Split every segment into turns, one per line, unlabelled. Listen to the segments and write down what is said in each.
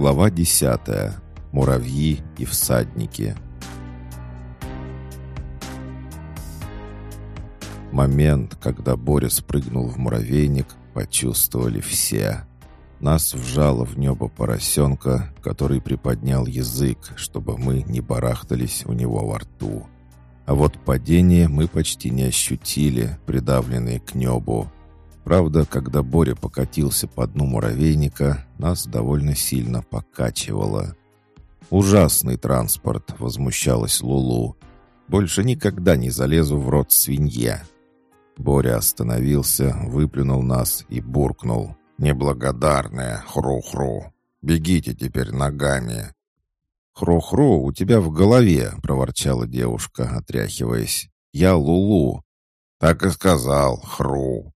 Глава 10. Муравьи и всадники. Момент, когда Боря спрыгнул в муравейник, почувствовали все. Нас вжало в небо поросенка, который приподнял язык, чтобы мы не барахтались у него во рту. А вот падение мы почти не ощутили, придавленные к небу. Правда, когда Боря покатился по дну муравейника, нас довольно сильно покачивало. «Ужасный транспорт!» — возмущалась Лулу. «Больше никогда не залезу в рот свинье!» Боря остановился, выплюнул нас и буркнул. «Неблагодарная, хру-хру! Бегите теперь ногами!» «Хру-хру, у тебя в голове!» — проворчала девушка, отряхиваясь. «Я Лулу!» «Так и сказал, хру!»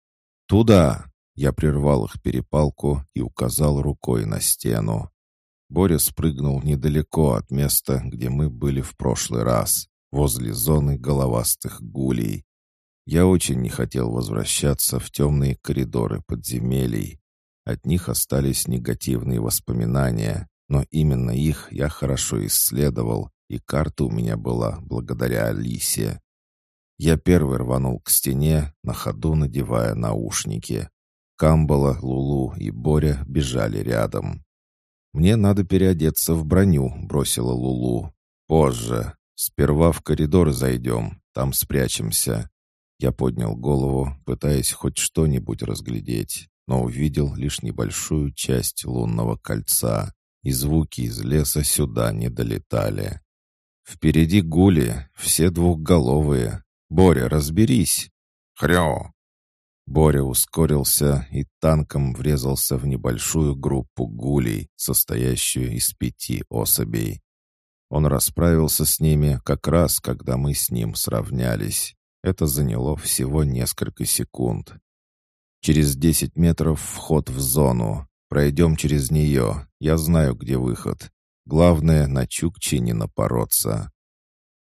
«Туда!» — я прервал их перепалку и указал рукой на стену. Боря спрыгнул недалеко от места, где мы были в прошлый раз, возле зоны головастых гулей. Я очень не хотел возвращаться в темные коридоры подземелий. От них остались негативные воспоминания, но именно их я хорошо исследовал, и карта у меня была благодаря Алисе. Я первый рванул к стене, на ходу надевая наушники. Камбала, Лулу и Боря бежали рядом. «Мне надо переодеться в броню», — бросила Лулу. «Позже. Сперва в коридор зайдем, там спрячемся». Я поднял голову, пытаясь хоть что-нибудь разглядеть, но увидел лишь небольшую часть лунного кольца, и звуки из леса сюда не долетали. Впереди гули, все двухголовые. «Боря, разберись!» «Хрё!» Боря ускорился и танком врезался в небольшую группу гулей, состоящую из пяти особей. Он расправился с ними как раз, когда мы с ним сравнялись. Это заняло всего несколько секунд. Через десять метров вход в зону. Пройдем через нее. Я знаю, где выход. Главное, на Чукчи не напороться.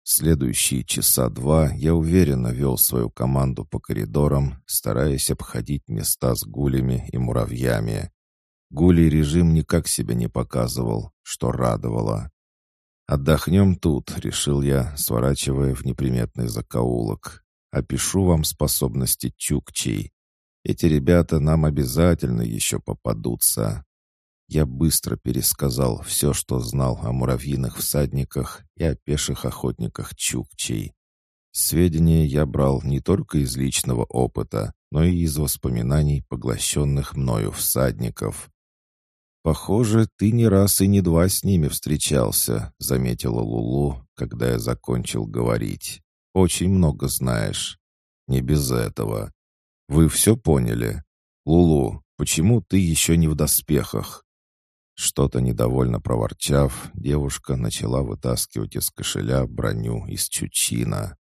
Следующие часа два я уверенно вел свою команду по коридорам, стараясь обходить места с гулями и муравьями. Гулей режим никак себя не показывал, что радовало. «Отдохнем тут», — решил я, сворачивая в неприметный закоулок. Опишу вам способности чукчей. Эти ребята нам обязательно еще попадутся. Я быстро пересказал все, что знал о муравьиных всадниках и о пеших охотниках чукчей. Сведения я брал не только из личного опыта, но и из воспоминаний поглощенных мною всадников. «Похоже, ты не раз и не два с ними встречался», — заметила Лулу, когда я закончил говорить. Очень много знаешь. Не без этого. Вы все поняли? Лулу, почему ты еще не в доспехах?» Что-то недовольно проворчав, девушка начала вытаскивать из кошеля броню из чучина.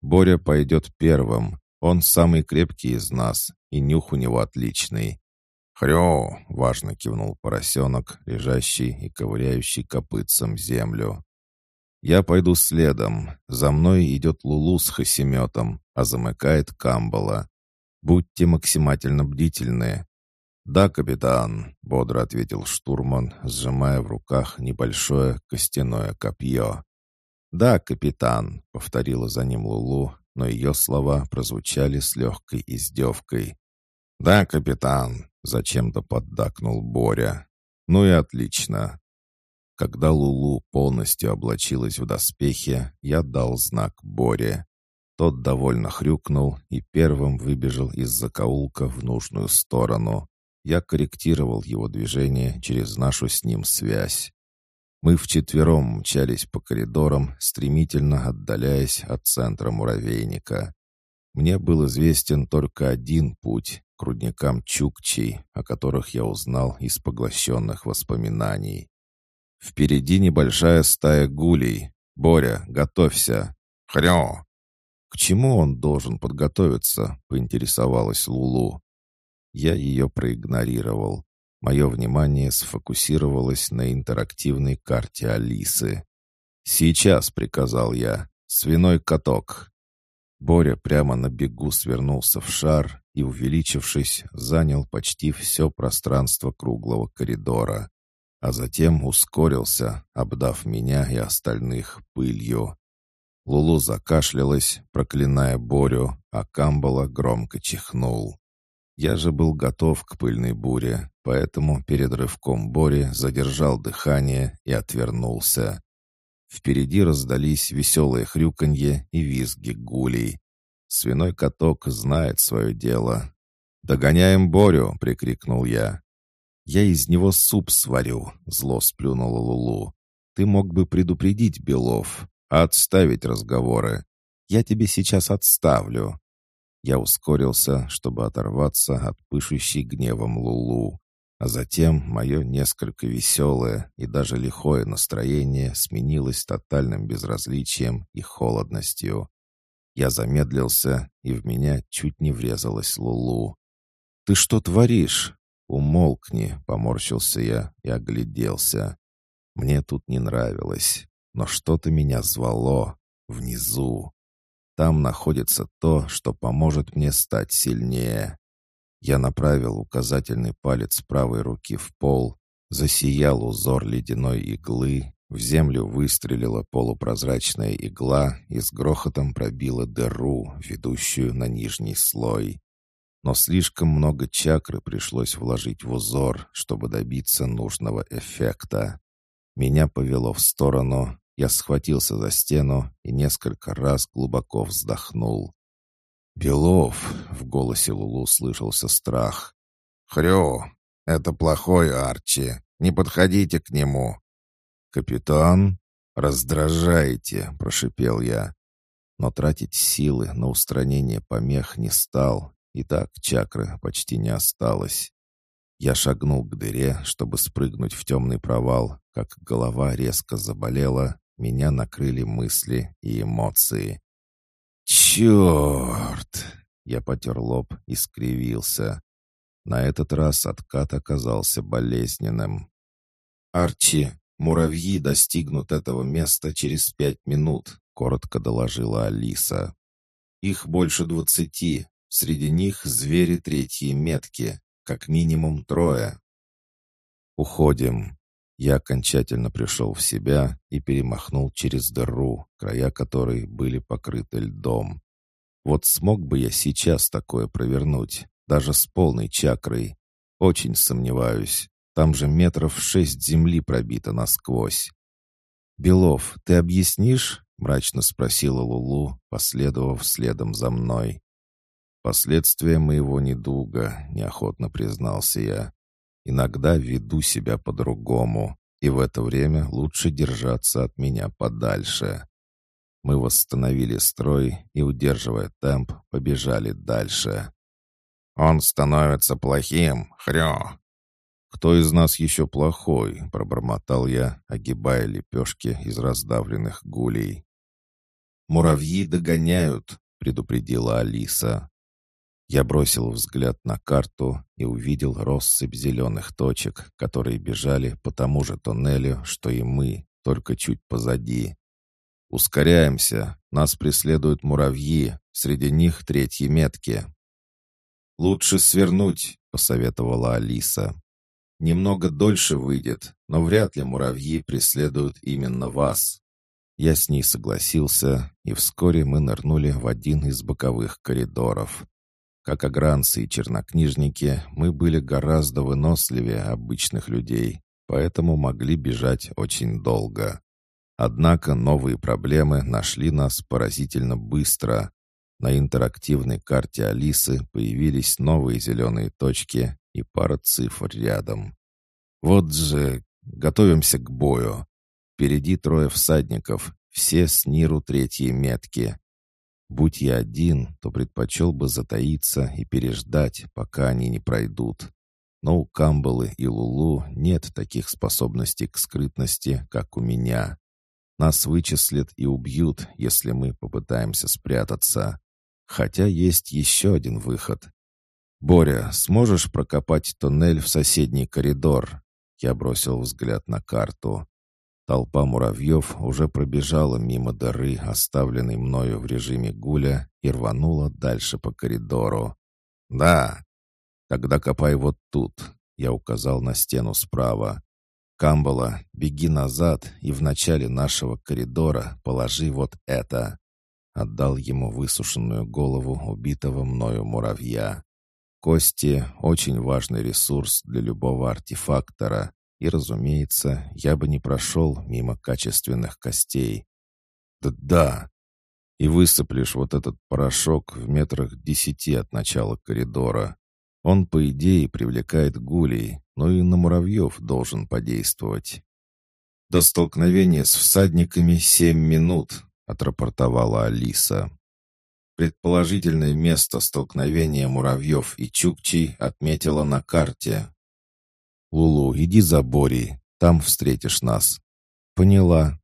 «Боря пойдет первым. Он самый крепкий из нас, и нюх у него отличный». «Хрю!» — важно кивнул поросенок, лежащий и ковыряющий копытцем землю. Я пойду следом. За мной идет Лулу с хосеметом, а замыкает Камбала. Будьте максимально бдительны. «Да, капитан», — бодро ответил штурман, сжимая в руках небольшое костяное копье. «Да, капитан», — повторила за ним Лулу, но ее слова прозвучали с легкой издевкой. «Да, капитан», — зачем-то поддакнул Боря. «Ну и отлично. Когда Лулу полностью облачилась в доспехи, я дал знак Боре. Тот довольно хрюкнул и первым выбежал из закоулка в нужную сторону. Я корректировал его движение через нашу с ним связь. Мы вчетвером мчались по коридорам, стремительно отдаляясь от центра муравейника. Мне был известен только один путь — к рудникам Чукчей, о которых я узнал из поглощенных воспоминаний. Впереди небольшая стая гулей. Боря, готовься. Хрё! К чему он должен подготовиться? Поинтересовалась Лулу. Я ее проигнорировал. Мое внимание сфокусировалось на интерактивной карте Алисы. «Сейчас», — приказал я, — «свиной каток». Боря прямо на бегу свернулся в шар и, увеличившись, занял почти все пространство круглого коридора. а затем ускорился, обдав меня и остальных пылью. Лулу закашлялась, проклиная Борю, а Камбала громко чихнул. Я же был готов к пыльной буре, поэтому перед рывком Бори задержал дыхание и отвернулся. Впереди раздались веселые хрюканье и визги гулей. Свиной каток знает свое дело. «Догоняем Борю!» — прикрикнул я. «Я из него суп сварю», — зло сплюнула Лулу. «Ты мог бы предупредить Белов, а отставить разговоры. Я тебе сейчас отставлю». Я ускорился, чтобы оторваться от пышущей гневом Лулу. А затем мое несколько веселое и даже лихое настроение сменилось тотальным безразличием и холодностью. Я замедлился, и в меня чуть не врезалась Лулу. «Ты что творишь?» «Умолкни», — поморщился я и огляделся. Мне тут не нравилось, но что-то меня звало внизу. Там находится то, что поможет мне стать сильнее. Я направил указательный палец правой руки в пол, засиял узор ледяной иглы, в землю выстрелила полупрозрачная игла и с грохотом пробила дыру, ведущую на нижний слой. Но слишком много чакры пришлось вложить в узор, чтобы добиться нужного эффекта. Меня повело в сторону, я схватился за стену и несколько раз глубоко вздохнул. «Белов!» — в голосе Лулу слышался страх.
«Хрю! Это плохой Арчи! Не подходите к нему!»
«Капитан, раздражаете!» — прошипел я. Но тратить силы на устранение помех не стал, и так чакры почти не осталось. Я шагнул к дыре, чтобы спрыгнуть в темный провал, как голова резко заболела, меня накрыли мысли и эмоции. «Черт!» Я потер лоб и скривился. На этот раз откат оказался болезненным. «Арчи, муравьи достигнут этого места через пять минут», — коротко доложила Алиса. «Их больше двадцати. Среди них звери третьей метки, как минимум трое». «Уходим», я окончательно пришел в себя и перемахнул через дыру, края которой были покрыты льдом. Вот смог бы я сейчас такое провернуть, даже с полной чакрой? Очень сомневаюсь. Там же метров шесть земли пробито насквозь. «Белов, ты объяснишь?» — мрачно спросила Лулу, последовав следом за мной. «Последствия моего недуга», — неохотно признался я. Иногда веду себя по-другому, и в это время лучше держаться от меня подальше. Мы восстановили строй и, удерживая темп, побежали дальше.
«Он становится плохим, хрё!»
«Кто из нас еще плохой?» — пробормотал я, огибая лепешки из раздавленных гулей. «Муравьи догоняют», — предупредила Алиса. Я бросил взгляд на карту и увидел россыпь зеленых точек, которые бежали по тому же тоннелю, что и мы, только чуть позади. «Ускоряемся! Нас преследуют муравьи, среди них третьи метки!» «Лучше свернуть», — посоветовала Алиса. «Немного дольше выйдет, но вряд ли муравьи преследуют именно вас». Я с ней согласился, и вскоре мы нырнули в один из боковых коридоров. Как огранцы и чернокнижники, мы были гораздо выносливее обычных людей, поэтому могли бежать очень долго. Однако новые проблемы нашли нас поразительно быстро. На интерактивной карте Алисы появились новые зеленые точки и пара цифр рядом. Вот же, готовимся к бою. Впереди трое всадников, все с Ниру третьей метки. Будь я один, то предпочел бы затаиться и переждать, пока они не пройдут. Но у Камбалы и Лулу нет таких способностей к скрытности, как у меня. Нас вычислят и убьют, если мы попытаемся спрятаться. Хотя есть еще один выход. «Боря, сможешь прокопать туннель в соседний коридор?» Я бросил взгляд на карту. Толпа муравьев уже пробежала мимо дыры, оставленной мною в режиме гуля, и рванула дальше по коридору. «Да, тогда копай вот тут», — я указал на стену справа. Камбала, беги назад и в начале нашего коридора положи вот это». Отдал ему высушенную голову убитого мною муравья. Кости — очень важный ресурс для любого артефактора, и, разумеется, я бы не прошел мимо качественных костей. Да-да, и высыплешь вот этот порошок в метрах десяти от начала коридора. Он, по идее, привлекает гулей, но и на муравьев должен подействовать. «До столкновения с всадниками семь минут», — отрапортовала Алиса. Предположительное место столкновения муравьев и чукчей отметила на карте. «Лулу, иди за Борей, там встретишь нас». «Поняла».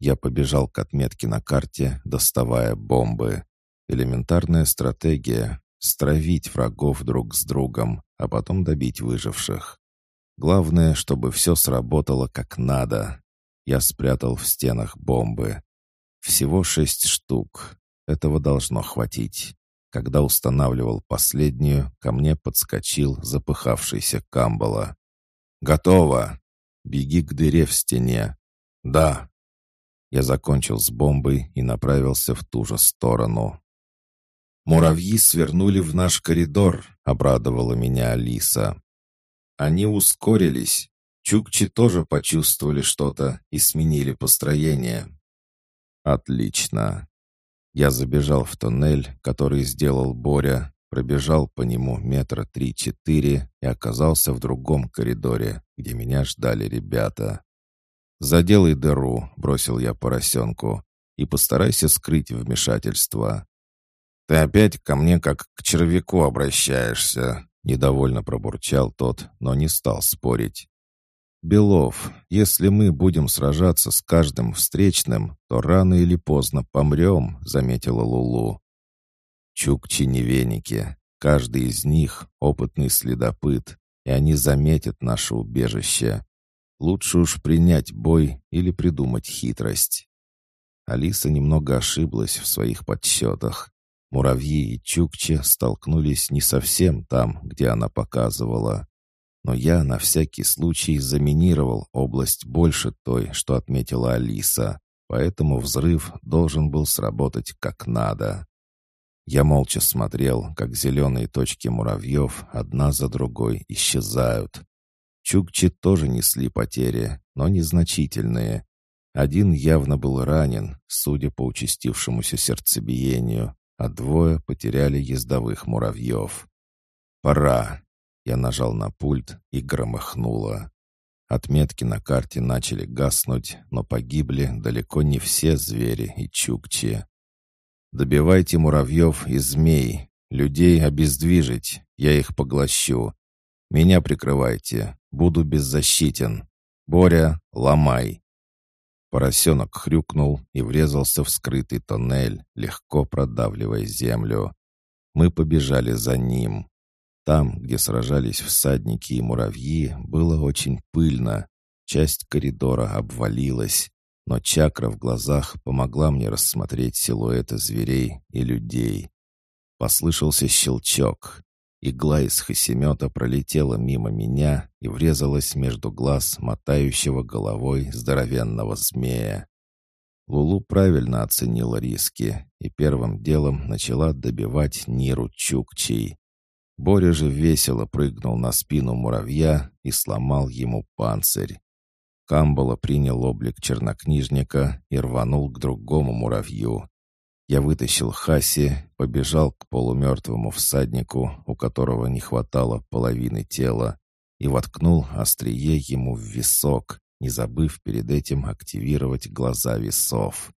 Я побежал к отметке на карте, доставая бомбы. Элементарная стратегия — стравить врагов друг с другом, а потом добить выживших. Главное, чтобы все сработало как надо. Я спрятал в стенах бомбы. Всего шесть штук. Этого должно хватить. Когда устанавливал последнюю, ко мне подскочил запыхавшийся Камбала. «Готово! Беги к дыре в стене!» «Да!» Я закончил с бомбой и направился в ту же сторону. «Муравьи свернули в наш коридор», — обрадовала меня Алиса. Они ускорились. Чукчи тоже почувствовали что-то и сменили построение. «Отлично. Я забежал в туннель, который сделал Боря, пробежал по нему метра три-четыре и оказался в другом коридоре, где меня ждали ребята. «Заделай дыру», — бросил я поросенку, — «и постарайся скрыть вмешательство». «Ты опять ко мне как к червяку обращаешься», — недовольно пробурчал тот, но не стал спорить. «Белов, если мы будем сражаться с каждым встречным, то рано или поздно помрем», — заметила Лулу. Чукчи не веники. Каждый из них — опытный следопыт, и они заметят наше убежище. Лучше уж принять бой или придумать хитрость. Алиса немного ошиблась в своих подсчетах. Муравьи и Чукчи столкнулись не совсем там, где она показывала но я на всякий случай заминировал область больше той, что отметила Алиса, поэтому взрыв должен был сработать как надо. Я молча смотрел, как зеленые точки муравьев одна за другой исчезают. Чукчи тоже несли потери, но незначительные. Один явно был ранен, судя по участившемуся сердцебиению, а двое потеряли ездовых муравьев. «Пора!» Я нажал на пульт и громыхнуло. Отметки на карте начали гаснуть, но погибли далеко не все звери и чукчи. «Добивайте муравьев и змей, людей обездвижить, я их поглощу. Меня прикрывайте, буду беззащитен. Боря, ломай!» Поросенок хрюкнул и врезался в скрытый тоннель, легко продавливая землю. Мы побежали за ним. Там, где сражались всадники и муравьи, было очень пыльно. Часть коридора обвалилась, но чакра в глазах помогла мне рассмотреть силуэты зверей и людей. Послышался щелчок. Игла из хосемета пролетела мимо меня и врезалась между глаз мотающего головой здоровенного змея. Лулу правильно оценила риски и первым делом начала добивать Ниру Чукчей. Боря же весело прыгнул на спину муравья и сломал ему панцирь. Камбала принял облик чернокнижника и рванул к другому муравью. Я вытащил Хаси, побежал к полумертвому всаднику, у которого не хватало половины тела, и воткнул острие ему в висок, не забыв перед этим активировать глаза весов.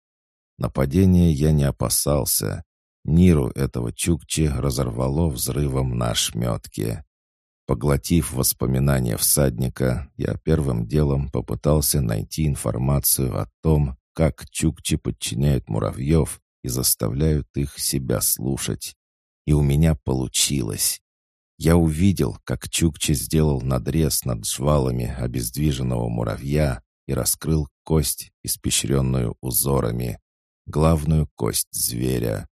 Нападения я не опасался. Ниру этого Чукчи разорвало взрывом на шметке. Поглотив воспоминания всадника, я первым делом попытался найти информацию о том, как Чукчи подчиняют муравьев и заставляют их себя слушать. И у меня получилось. Я увидел, как Чукчи сделал надрез над жвалами обездвиженного муравья и раскрыл кость, испещренную узорами, главную кость зверя.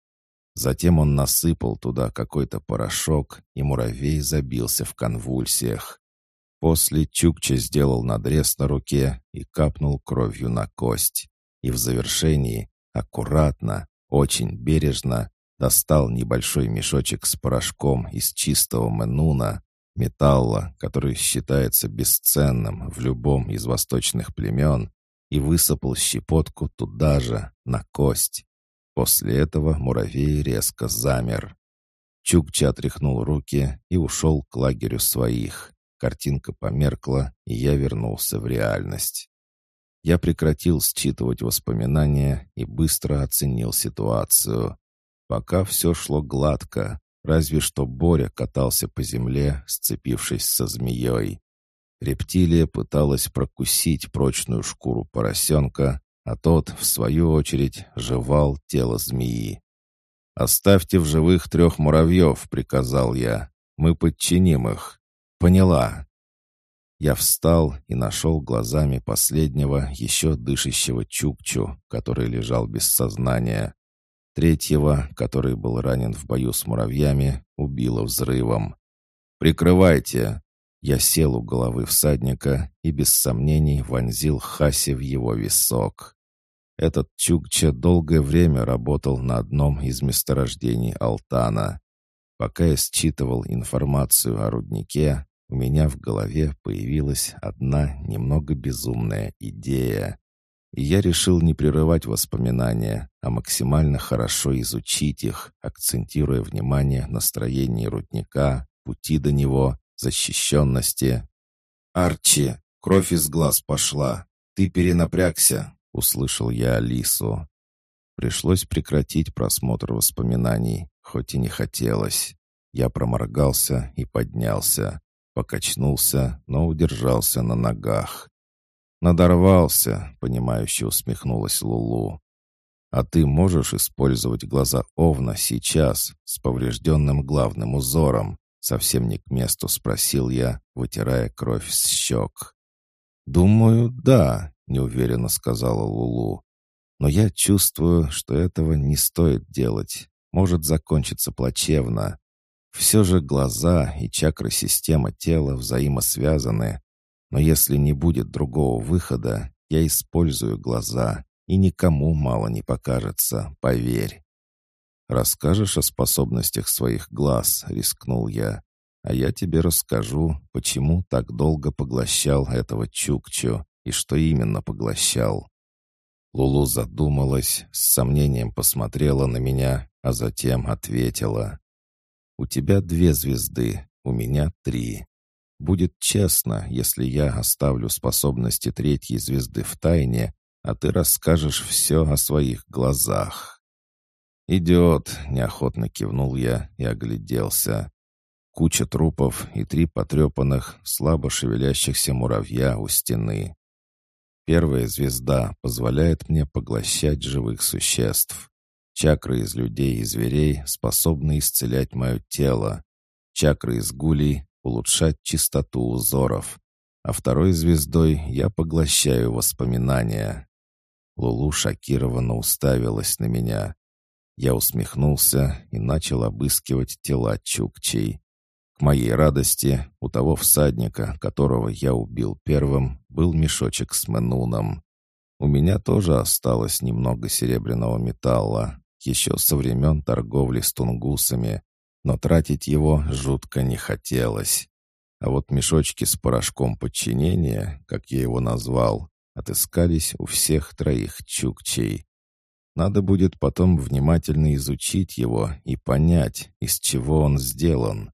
Затем он насыпал туда какой-то порошок, и муравей забился в конвульсиях. После Чукча сделал надрез на руке и капнул кровью на кость. И в завершении, аккуратно, очень бережно, достал небольшой мешочек с порошком из чистого менуна, металла, который считается бесценным в любом из восточных племен, и высыпал щепотку туда же, на кость. После этого муравей резко замер. Чукча отряхнул руки и ушел к лагерю своих. Картинка померкла, и я вернулся в реальность. Я прекратил считывать воспоминания и быстро оценил ситуацию. Пока все шло гладко, разве что Боря катался по земле, сцепившись со змеей. Рептилия пыталась прокусить прочную шкуру поросенка, а тот, в свою очередь, жевал тело змеи. «Оставьте в живых трех муравьев», — приказал я. «Мы подчиним их». «Поняла». Я встал и нашел глазами последнего, еще дышащего Чукчу, который лежал без сознания. Третьего, который был ранен в бою с муравьями, убило взрывом. «Прикрывайте!» Я сел у головы всадника и без сомнений вонзил Хаси в его висок. Этот Чукча долгое время работал на одном из месторождений Алтана. Пока я считывал информацию о руднике, у меня в голове появилась одна немного безумная идея. И я решил не прерывать воспоминания, а максимально хорошо изучить их, акцентируя внимание на строении рудника, пути до него, защищенности. «Арчи, кровь из глаз пошла. Ты перенапрягся. — услышал я Алису. Пришлось прекратить просмотр воспоминаний, хоть и не хотелось. Я проморгался и поднялся, покачнулся, но удержался на ногах. «Надорвался», — понимающе усмехнулась Лулу. «А ты можешь использовать глаза Овна сейчас, с поврежденным главным узором?» Совсем не к месту спросил я, вытирая кровь с щек. «Думаю, да», неуверенно сказала Лулу. Но я чувствую, что этого не стоит делать. Может закончиться плачевно. Все же глаза и чакры системы тела взаимосвязаны. Но если не будет другого выхода, я использую глаза, и никому мало не покажется, поверь. «Расскажешь о способностях своих глаз», — рискнул я. «А я тебе расскажу, почему так долго поглощал этого Чукчу и что именно поглощал. Лулу задумалась, с сомнением посмотрела на меня, а затем ответила. «У тебя две звезды, у меня три. Будет честно, если я оставлю способности третьей звезды в тайне, а ты расскажешь все о своих глазах». «Идет», — неохотно кивнул я и огляделся. Куча трупов и три потрепанных, слабо шевелящихся муравья у стены. Первая звезда позволяет мне поглощать живых существ. Чакры из людей и зверей способны исцелять мое тело. Чакры из гулей — улучшать чистоту узоров. А второй звездой я поглощаю воспоминания. Лулу шокированно уставилась на меня. Я усмехнулся и начал обыскивать тела чукчей моей радости, у того всадника, которого я убил первым, был мешочек с менуном. У меня тоже осталось немного серебряного металла, еще со времен торговли с тунгусами, но тратить его жутко не хотелось. А вот мешочки с порошком подчинения, как я его назвал, отыскались у всех троих чукчей. Надо будет потом внимательно изучить его и понять, из чего он сделан.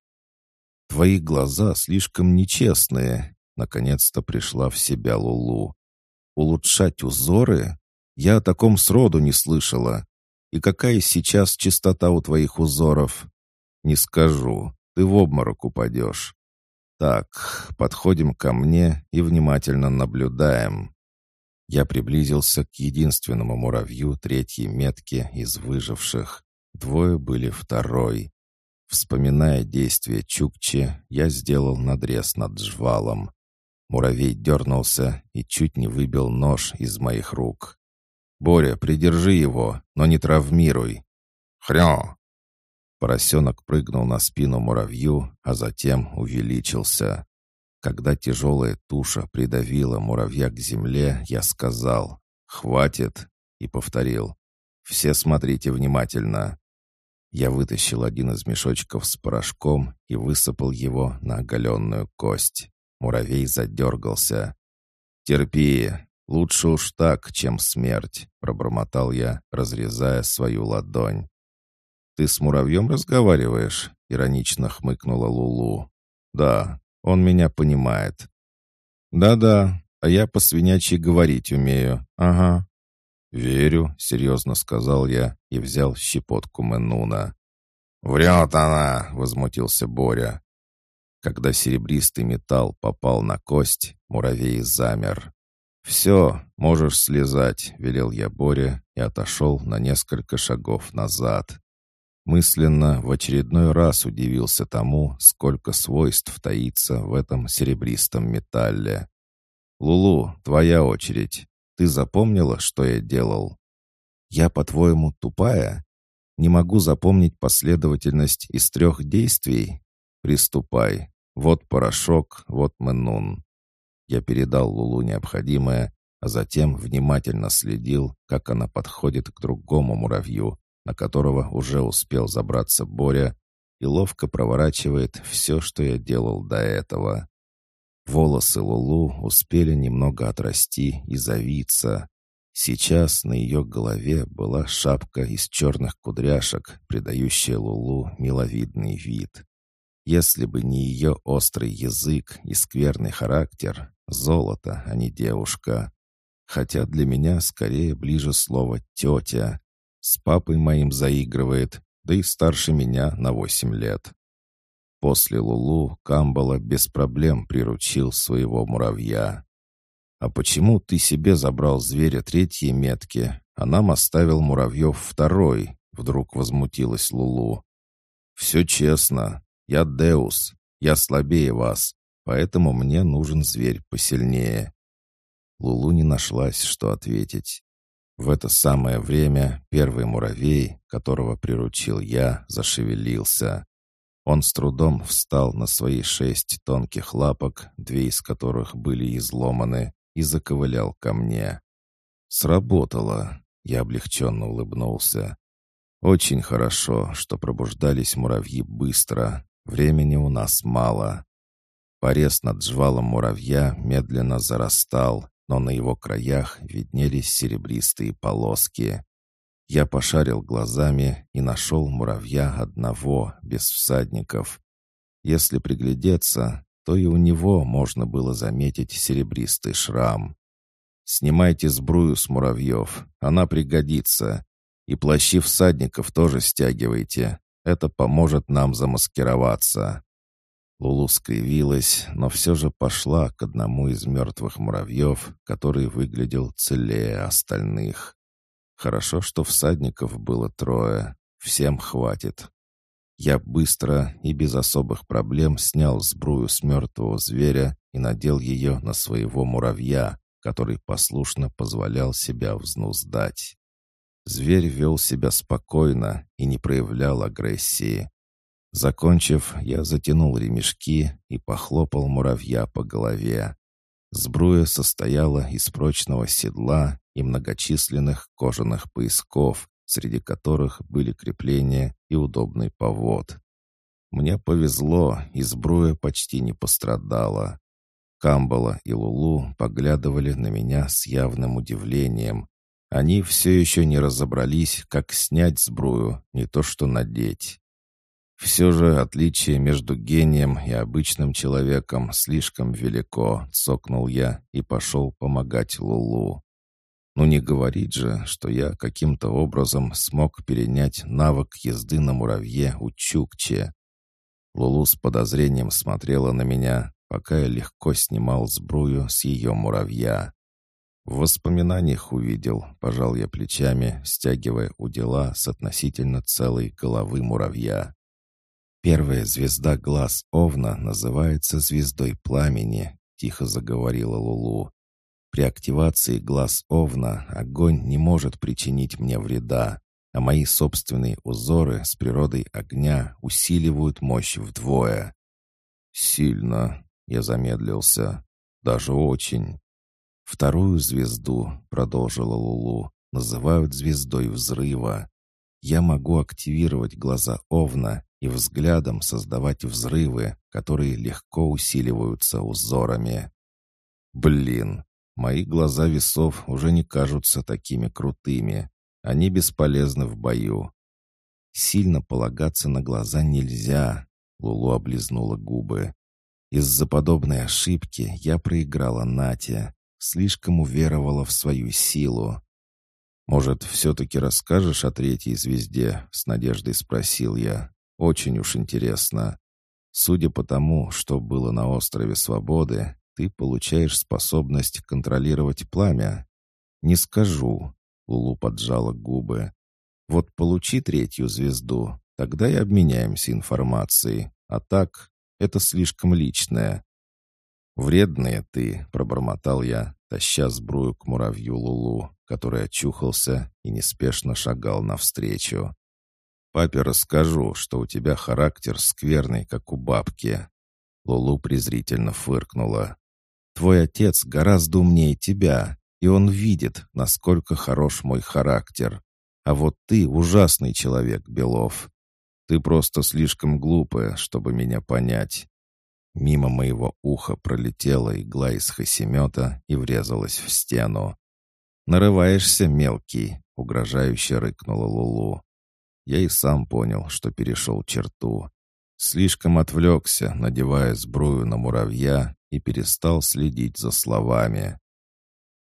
«Твои глаза слишком нечестные», — наконец-то пришла в себя Лулу. «Улучшать узоры? Я о таком сроду не слышала. И какая сейчас чистота у твоих узоров?» «Не скажу. Ты в обморок упадешь». «Так, подходим ко мне и внимательно наблюдаем». Я приблизился к единственному муравью третьей метки из выживших. Двое были второй. Вспоминая действия Чукчи, я сделал надрез над жвалом. Муравей дернулся и чуть не выбил нож из моих рук. «Боря, придержи его, но не травмируй!» «Хрё!» Поросенок прыгнул на спину муравью, а затем увеличился. Когда тяжелая туша придавила муравья к земле, я сказал «Хватит!» и повторил «Все смотрите внимательно!» Я вытащил один из мешочков с порошком и высыпал его на оголенную кость. Муравей задергался. «Терпи, лучше уж так, чем смерть», — пробормотал я, разрезая свою ладонь. «Ты с муравьем разговариваешь?» — иронично хмыкнула Лулу. «Да, он меня понимает». «Да-да, а я по-свинячьи говорить умею. Ага». «Верю», — серьезно сказал я и взял щепотку Менуна. «Врет она!» — возмутился Боря. Когда серебристый металл попал на кость, муравей замер. «Все, можешь слезать», — велел я Боре и отошел на несколько шагов назад. Мысленно в очередной раз удивился тому, сколько свойств таится в этом серебристом металле. «Лулу, твоя очередь. Ты запомнила, что я делал?» «Я, по-твоему, тупая? Не могу запомнить последовательность из трех действий?» «Приступай. Вот порошок, вот менун». Я передал Лулу необходимое, а затем внимательно следил, как она подходит к другому муравью, на которого уже успел забраться Боря, и ловко проворачивает все, что я делал до этого. Волосы Лулу успели немного отрасти и завиться. Сейчас на ее голове была шапка из черных кудряшек, придающая Лулу миловидный вид. Если бы не ее острый язык и скверный характер, золото, а не девушка. Хотя для меня скорее ближе слово «тетя», с папой моим заигрывает, да и старше меня на восемь лет. После Лулу Камбала без проблем приручил своего муравья. «А почему ты себе забрал зверя третьей метки, а нам оставил муравьев второй?» Вдруг возмутилась Лулу. «Все честно. Я Деус. Я слабее вас, поэтому мне нужен зверь посильнее». Лулу не нашлась, что ответить. В это самое время первый муравей, которого приручил я, зашевелился. Он с трудом встал на свои шесть тонких лапок, две из которых были изломаны, и заковылял ко мне. «Сработало!» — я облегченно улыбнулся. «Очень хорошо, что пробуждались муравьи быстро. Времени у нас мало». Порез над жвалом муравья медленно зарастал, но на его краях виднелись серебристые полоски. Я пошарил глазами и нашел муравья одного, без всадников. Если приглядеться, то и у него можно было заметить серебристый шрам. «Снимайте сбрую с муравьев, она пригодится. И плащи всадников тоже стягивайте. Это поможет нам замаскироваться». Лулу скривилась, но все же пошла к одному из мертвых муравьев, который выглядел целее остальных. Хорошо, что всадников было трое. Всем хватит. Я быстро и без особых проблем снял сбрую с мертвого зверя и надел ее на своего муравья, который послушно позволял себя взнуздать. Зверь вел себя спокойно и не проявлял агрессии. Закончив, я затянул ремешки и похлопал муравья по голове. Сбруя состояла из прочного седла и многочисленных кожаных поясков, среди которых были крепления и удобный повод. Мне повезло, и сбруя почти не пострадала. Камбала и Лулу поглядывали на меня с явным удивлением. Они все еще не разобрались, как снять сбрую, не то что надеть. Все же отличие между гением и обычным человеком слишком велико, цокнул я и пошел помогать Лулу. Ну не говорить же, что я каким-то образом смог перенять навык езды на муравье у Чукче. Лулу с подозрением смотрела на меня, пока я легко снимал сбрую с ее муравья. В воспоминаниях увидел, пожал я плечами, стягивая удила с относительно целой головы муравья. «Первая звезда глаз Овна называется звездой пламени», — тихо заговорила Лулу. «При активации глаз Овна огонь не может причинить мне вреда, а мои собственные узоры с природой огня усиливают мощь вдвое». «Сильно. Я замедлился. «Даже очень». «Вторую звезду», — продолжила Лулу, — «называют звездой взрыва. Я могу активировать глаза Овна и взглядом создавать взрывы, которые легко усиливаются узорами. Блин, мои глаза весов уже не кажутся такими крутыми. Они бесполезны в бою. Сильно полагаться на глаза нельзя. Лулу облизнула губы. Из-за подобной ошибки я проиграла Нате. Слишком уверовала в свою силу. «Может, все-таки расскажешь о третьей звезде?» — с надеждой спросил я. «Очень уж интересно. Судя по тому, что было на острове Свободы, ты получаешь способность контролировать пламя». «Не скажу», — Лулу поджала губы. «Вот получи третью звезду, тогда и обменяемся информацией. А так, это слишком личное». «Вредная ты», — пробормотал я, таща сбрую к муравью Лулу который очухался и неспешно шагал навстречу. «Папе расскажу, что у тебя характер скверный, как у бабки». Лулу презрительно фыркнула. «Твой отец гораздо умнее тебя, и он видит, насколько хорош мой характер. А вот ты ужасный человек, Белов. Ты просто слишком глупая, чтобы меня понять». Мимо моего уха пролетела игла из хосемета и врезалась в стену. «Нарываешься, мелкий!» — угрожающе рыкнула Лулу. Я и сам понял, что перешел черту. Слишком отвлекся, надевая сбрую на муравья, и перестал следить за словами.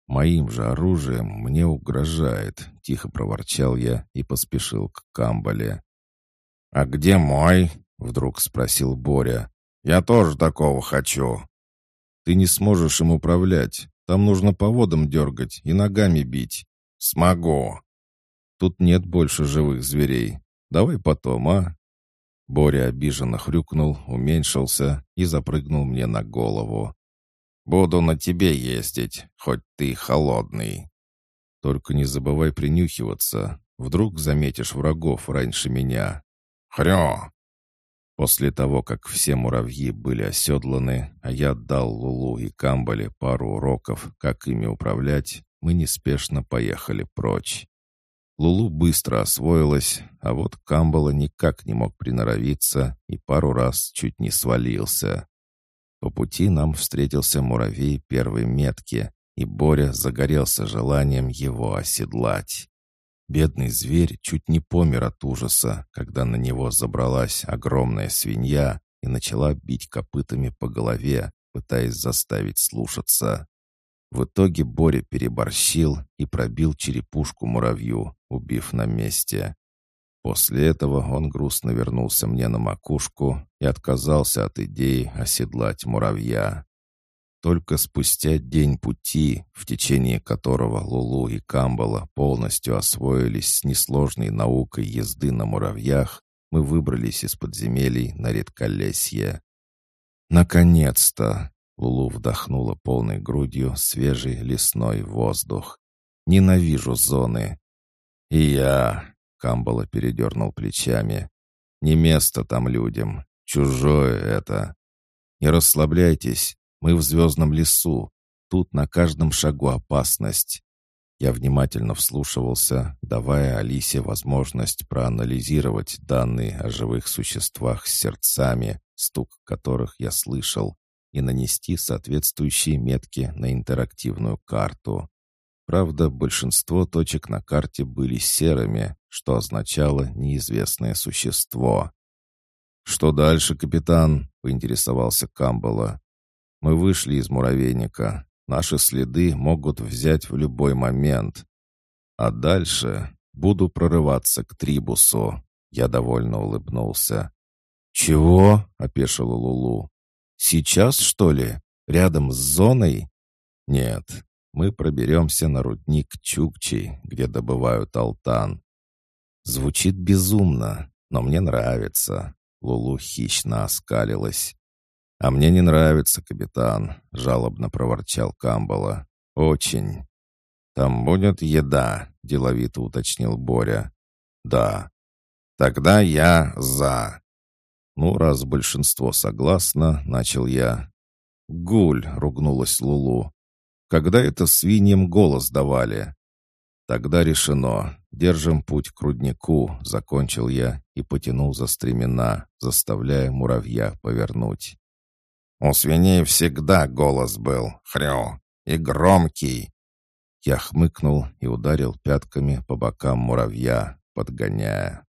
«Моим же оружием мне угрожает», — тихо проворчал я и поспешил к Камбале.
«А где мой?» — вдруг спросил Боря. «Я тоже такого хочу».
«Ты не сможешь им управлять. Там нужно по водам дергать и ногами бить.
Смогу.
Тут нет больше живых зверей. Давай потом, а?» Боря обиженно хрюкнул, уменьшился и запрыгнул мне на голову.
«Буду на тебе ездить, хоть ты холодный».
«Только не забывай принюхиваться. Вдруг заметишь врагов раньше меня».
«Хрё!»
После того, как все муравьи были оседланы, а я дал Лулу и Камбале пару уроков, как ими управлять, мы неспешно поехали прочь. Лулу быстро освоилась, а вот Камбала никак не мог приноровиться и пару раз чуть не свалился. По пути нам встретился муравей первой метки, и Боря загорелся желанием его оседлать. Бедный зверь чуть не помер от ужаса, когда на него забралась огромная свинья и начала бить копытами по голове, пытаясь заставить слушаться. В итоге Боря переборщил и пробил черепушку муравью, убив на месте. После этого он грустно вернулся мне на макушку и отказался от идеи оседлать муравья. Только спустя день пути, в течение которого Лулу и Камбала полностью освоились с несложной наукой езды на муравьях, мы выбрались из подземелий на редколесье. «Наконец-то!» — Лулу вдохнула полной грудью свежий лесной воздух. «Ненавижу зоны!» «И я!» — Камбала передернул плечами. «Не место там людям. Чужое это. Не расслабляйтесь, мы в звездном лесу. Тут на каждом шагу опасность. Я внимательно вслушивался, давая Алисе возможность проанализировать данные о живых существах с сердцами, стук которых я слышал, и нанести соответствующие метки на интерактивную карту. Правда, большинство точек на карте были серыми, что означало неизвестное существо. «Что дальше, капитан?» — поинтересовался Камбала. Мы вышли из муравейника. Наши следы могут взять в любой момент. А дальше буду прорываться к Трибусу. Я довольно улыбнулся. «Чего?» — опешила Лулу. «Сейчас, что ли? Рядом с зоной?» «Нет, мы проберемся на рудник Чукчи, где добывают алтан. Звучит безумно, но мне нравится. Лулу хищно оскалилась. «А мне не нравится, капитан», — жалобно проворчал Камбала. «Очень». «Там будет еда», — деловито уточнил Боря. «Да». «Тогда я за». «Ну, раз большинство согласно», — начал я. «Гуль!» — ругнулась Лулу. «Когда это свиньям голос давали?» «Тогда решено. Держим путь к руднику», — закончил я и потянул за стремена, заставляя муравья повернуть.
«У свиней всегда голос был, хрю, и громкий».
Я хмыкнул и ударил пятками по бокам муравья, подгоняя.